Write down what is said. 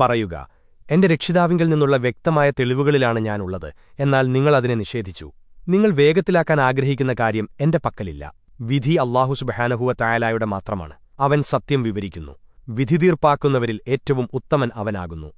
പറയുക എന്റെ രക്ഷിതാവിങ്കിൽ നിന്നുള്ള വ്യക്തമായ തെളിവുകളിലാണ് ഞാനുള്ളത് എന്നാൽ നിങ്ങൾ അതിനെ നിഷേധിച്ചു. നിങ്ങൾ വേഗത്തിലാക്കാൻ ആഗ്രഹിക്കുന്ന കാര്യം എന്റെ പക്കലില്ല. വിധി അള്ളാഹു സുബഹാനഹുവ തായാലായുടെ മാത്രമാണ്. അവൻ സത്യം വിവരിക്കുന്നു. വിധി തീർപ്പാക്കുന്നവരിൽ ഏറ്റവും ഉത്തമൻ അവനാകുന്നു.